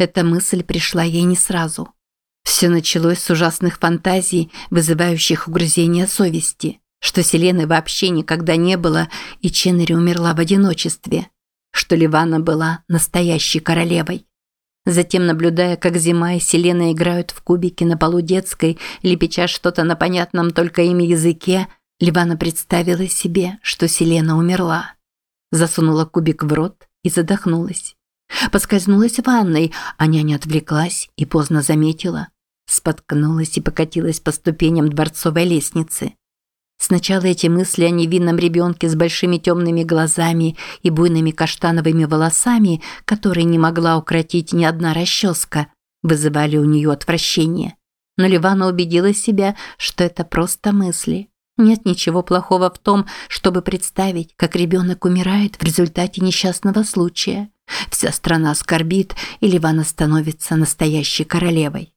Эта мысль пришла ей не сразу. Все началось с ужасных фантазий, вызывающих угрызения совести, что Селены вообще никогда не было, и Ченнери умерла в одиночестве, что Ливана была настоящей королевой. Затем, наблюдая, как Зима и Селена играют в кубики на полу детской, лепеча что-то на понятном только ими языке, Ливана представила себе, что Селена умерла. Засунула кубик в рот и задохнулась. Поскользнулась в ванной, а няня отвлеклась и поздно заметила. Споткнулась и покатилась по ступеням дворцовой лестницы. Сначала эти мысли о невинном ребенке с большими темными глазами и буйными каштановыми волосами, которые не могла укротить ни одна расческа, вызывали у нее отвращение. Но Ливана убедила себя, что это просто мысли. Нет ничего плохого в том, чтобы представить, как ребенок умирает в результате несчастного случая. Вся страна скорбит, и Ливана становится настоящей королевой.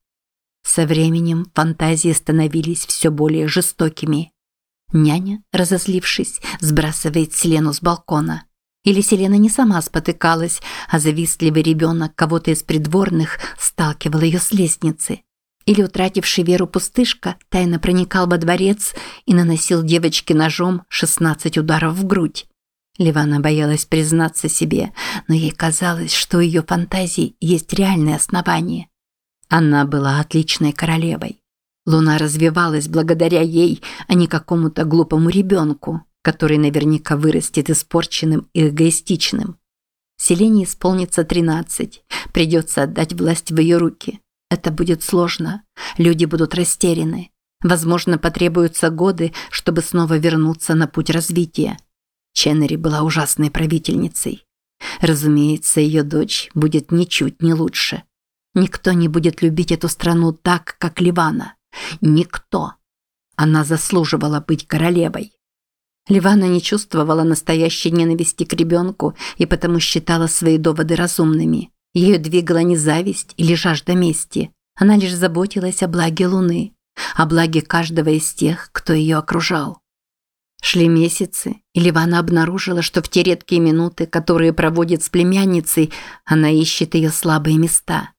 Со временем фантазии становились все более жестокими. Няня, разозлившись, сбрасывает Селену с балкона. Или Селена не сама спотыкалась, а завистливый ребенок кого-то из придворных сталкивал ее с лестницы. Или утративший веру пустышка тайно проникал во дворец и наносил девочке ножом 16 ударов в грудь. Ливана боялась признаться себе, но ей казалось, что у ее фантазии есть реальное основание. Она была отличной королевой. Луна развивалась благодаря ей, а не какому-то глупому ребенку, который наверняка вырастет испорченным и эгоистичным. Селене исполнится 13, придется отдать власть в ее руки. Это будет сложно, люди будут растеряны. Возможно, потребуются годы, чтобы снова вернуться на путь развития. Ченнери была ужасной правительницей. Разумеется, ее дочь будет ничуть не лучше. Никто не будет любить эту страну так, как Ливана. Никто. Она заслуживала быть королевой. Ливана не чувствовала настоящей ненависти к ребенку и потому считала свои доводы разумными. Ее двигала не зависть или жажда мести. Она лишь заботилась о благе Луны, о благе каждого из тех, кто ее окружал. Шли месяцы, и Ливана обнаружила, что в те редкие минуты, которые проводит с племянницей, она ищет ее слабые места.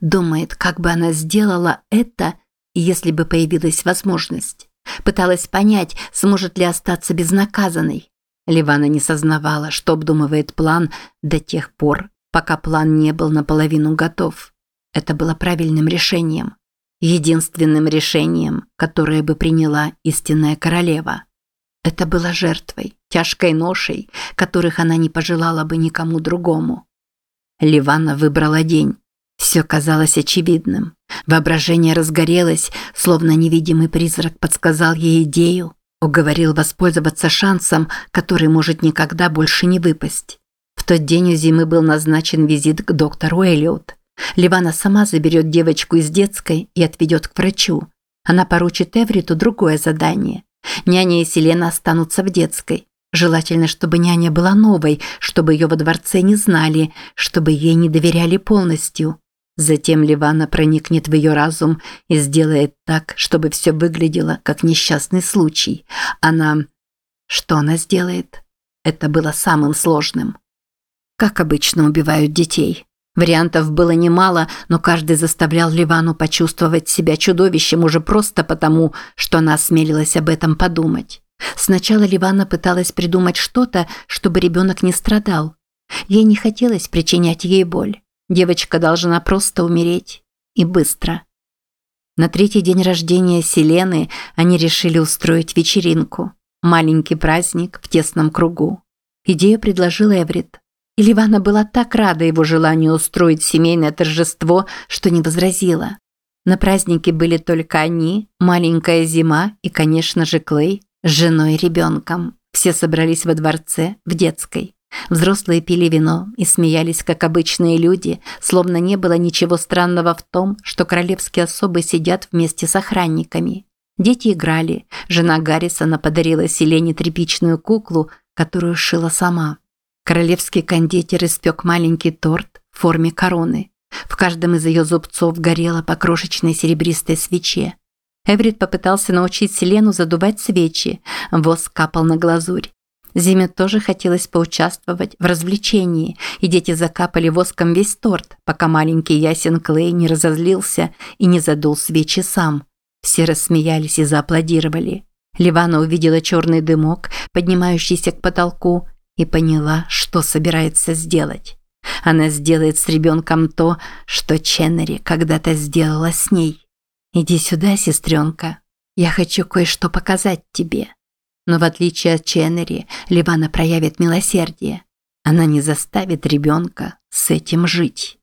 Думает, как бы она сделала это, если бы появилась возможность. Пыталась понять, сможет ли остаться безнаказанной. Ливана не сознавала, что обдумывает план до тех пор, пока план не был наполовину готов. Это было правильным решением. Единственным решением, которое бы приняла истинная королева. Это было жертвой, тяжкой ношей, которых она не пожелала бы никому другому. Ливана выбрала день. Все казалось очевидным. Воображение разгорелось, словно невидимый призрак подсказал ей идею, уговорил воспользоваться шансом, который может никогда больше не выпасть. Тот день у зимы был назначен визит к доктору Эллиот. Ливана сама заберет девочку из детской и отведет к врачу. Она поручит Эвриту другое задание. Няня и Селена останутся в детской. Желательно, чтобы няня была новой, чтобы ее во дворце не знали, чтобы ей не доверяли полностью. Затем Ливана проникнет в ее разум и сделает так, чтобы все выглядело как несчастный случай. Она... Что она сделает? Это было самым сложным. Как обычно убивают детей. Вариантов было немало, но каждый заставлял Ливану почувствовать себя чудовищем уже просто потому, что она осмелилась об этом подумать. Сначала Ливана пыталась придумать что-то, чтобы ребенок не страдал. Ей не хотелось причинять ей боль. Девочка должна просто умереть. И быстро. На третий день рождения Селены они решили устроить вечеринку. Маленький праздник в тесном кругу. Идею предложил Эврит. И Ливана была так рада его желанию устроить семейное торжество, что не возразила. На празднике были только они, маленькая Зима и, конечно же, Клей с женой и ребенком. Все собрались во дворце, в детской. Взрослые пили вино и смеялись, как обычные люди, словно не было ничего странного в том, что королевские особы сидят вместе с охранниками. Дети играли. Жена Гаррисона подарила Селене тряпичную куклу, которую шила сама. Королевский кондитер испек маленький торт в форме короны. В каждом из ее зубцов горело по крошечной серебристой свече. Эврит попытался научить Селену задувать свечи. Воск капал на глазурь. Зиме тоже хотелось поучаствовать в развлечении, и дети закапали воском весь торт, пока маленький ясен Клей не разозлился и не задул свечи сам. Все рассмеялись и зааплодировали. Ливана увидела черный дымок, поднимающийся к потолку, и поняла, что собирается сделать. Она сделает с ребенком то, что Ченнери когда-то сделала с ней. «Иди сюда, сестренка. Я хочу кое-что показать тебе». Но в отличие от Ченнери, Ливана проявит милосердие. Она не заставит ребенка с этим жить.